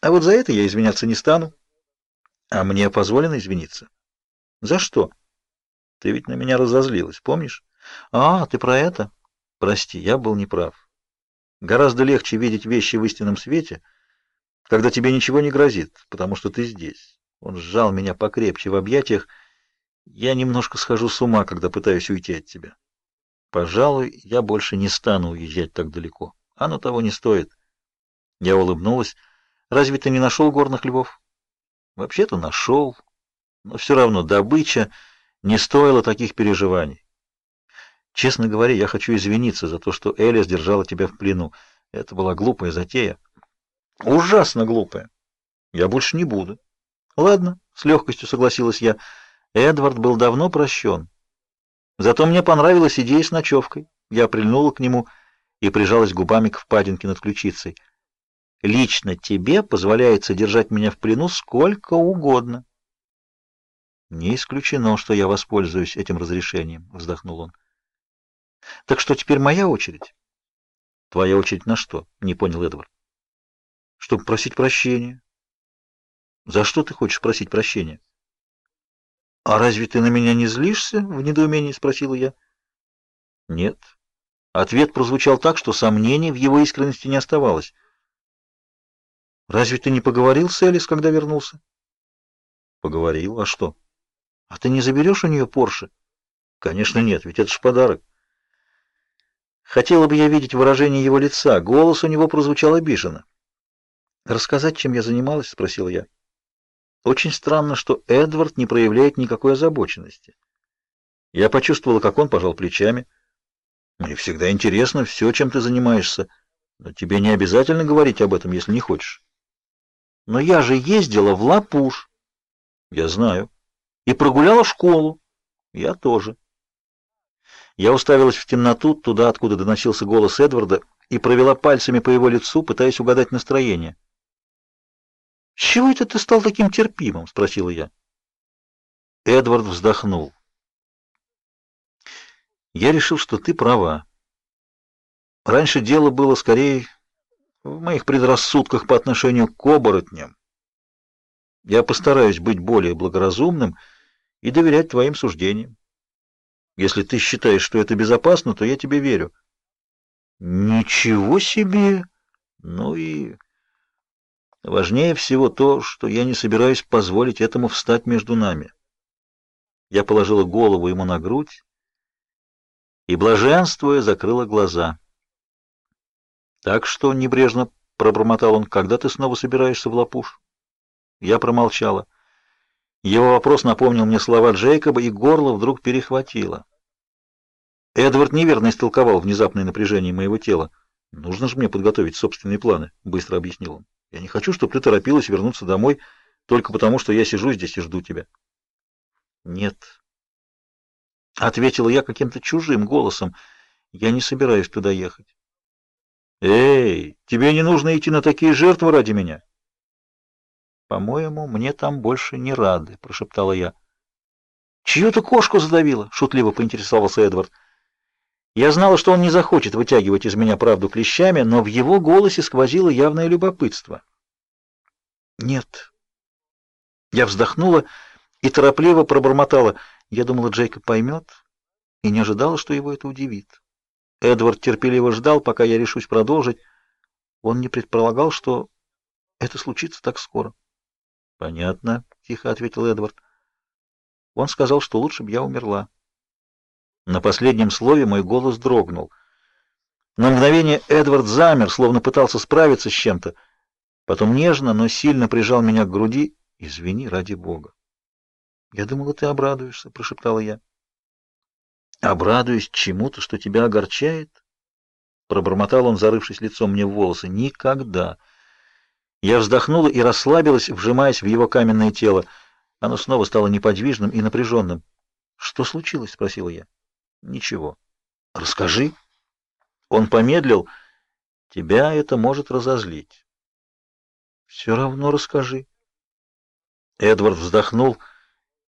А вот за это я извиняться не стану. А мне позволено извиниться. За что? Ты ведь на меня разозлилась, помнишь? А, ты про это? Прости, я был неправ. Гораздо легче видеть вещи в истинном свете, когда тебе ничего не грозит, потому что ты здесь. Он сжал меня покрепче в объятиях. Я немножко схожу с ума, когда пытаюсь уйти от тебя. Пожалуй, я больше не стану уезжать так далеко. Оно того не стоит. Я улыбнулась. Разве ты не нашел горных львов? Вообще-то нашел, но все равно добыча не стоила таких переживаний. Честно говоря, я хочу извиниться за то, что Элис держала тебя в плену. Это была глупая затея. Ужасно глупая. Я больше не буду. Ладно, с легкостью согласилась я. Эдвард был давно прощен. Зато мне понравилась идея с ночевкой. Я прильнула к нему и прижалась губами к впадинке над ключицей. Лично тебе позволяется держать меня в плену сколько угодно. Не исключено, что я воспользуюсь этим разрешением, вздохнул он. Так что теперь моя очередь? Твоя очередь на что? Не понял Эдвард. Чтобы просить прощения. За что ты хочешь просить прощения? А разве ты на меня не злишься? В недоумении спросила я. Нет. Ответ прозвучал так, что сомнений в его искренности не оставалось. Разве ты не поговорил с Элис, когда вернулся? Поговорил. А что? А ты не заберешь у нее Порше? Конечно, нет, ведь это ж подарок. Хотела бы я видеть выражение его лица. Голос у него прозвучал обиженно. Рассказать, чем я занималась, спросил я. Очень странно, что Эдвард не проявляет никакой озабоченности. Я почувствовала, как он пожал плечами. Мне всегда интересно все, чем ты занимаешься, но тебе не обязательно говорить об этом, если не хочешь. Но я же ездила в Лапуш. Я знаю. И прогуляла школу. Я тоже. Я уставилась в темноту, туда, откуда доносился голос Эдварда, и провела пальцами по его лицу, пытаясь угадать настроение. «С чего это ты стал таким терпимым?» — спросила я. Эдвард вздохнул. «Я решил, что ты права. Раньше дело было скорее в моих предрассудках по отношению к оборотням. Я постараюсь быть более благоразумным и доверять твоим суждениям. Если ты считаешь, что это безопасно, то я тебе верю». «Ничего себе! Ну и...» Важнее всего то, что я не собираюсь позволить этому встать между нами. Я положила голову ему на грудь и, блаженствуя, закрыла глаза. Так что, небрежно пробормотал он, когда ты снова собираешься в Лапуш? Я промолчала. Его вопрос напомнил мне слова Джейкоба, и горло вдруг перехватило. Эдвард неверно истолковал внезапное напряжение моего тела. Нужно же мне подготовить собственные планы, быстро объяснил он. Я не хочу, чтобы ты торопилась вернуться домой только потому, что я сижу здесь и жду тебя. Нет. Ответила я каким-то чужим голосом. Я не собираюсь туда ехать. Эй, тебе не нужно идти на такие жертвы ради меня. По-моему, мне там больше не рады, прошептала я. Чью-то кошку задавило, шутливо поинтересовался Эдвард. Я знала, что он не захочет вытягивать из меня правду клещами, но в его голосе сквозило явное любопытство. Нет. Я вздохнула и торопливо пробормотала: "Я думала, Джейкоб поймет, и не ожидала, что его это удивит". Эдвард терпеливо ждал, пока я решусь продолжить. Он не предполагал, что это случится так скоро. "Понятно", тихо ответил Эдвард. Он сказал, что лучше бы я умерла. На последнем слове мой голос дрогнул. На мгновение Эдвард замер, словно пытался справиться с чем-то. Потом нежно, но сильно прижал меня к груди. "Извини, ради бога". "Я думала, ты обрадуешься", прошептала я. "Обрадуюсь чему-то, что тебя огорчает?" пробормотал он, зарывшись лицом мне в волосы. "Никогда". Я вздохнула и расслабилась, вжимаясь в его каменное тело. Оно снова стало неподвижным и напряженным. "Что случилось?" спросила я. Ничего. Расскажи. Он помедлил. Тебя это может разозлить. Все равно расскажи. Эдвард вздохнул.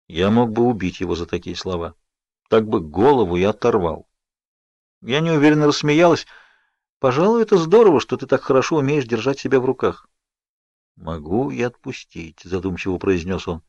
Я мог бы убить его за такие слова. Так бы голову я оторвал. Я неуверенно рассмеялась. Пожалуй, это здорово, что ты так хорошо умеешь держать себя в руках. Могу и отпустить, задумчиво произнес он.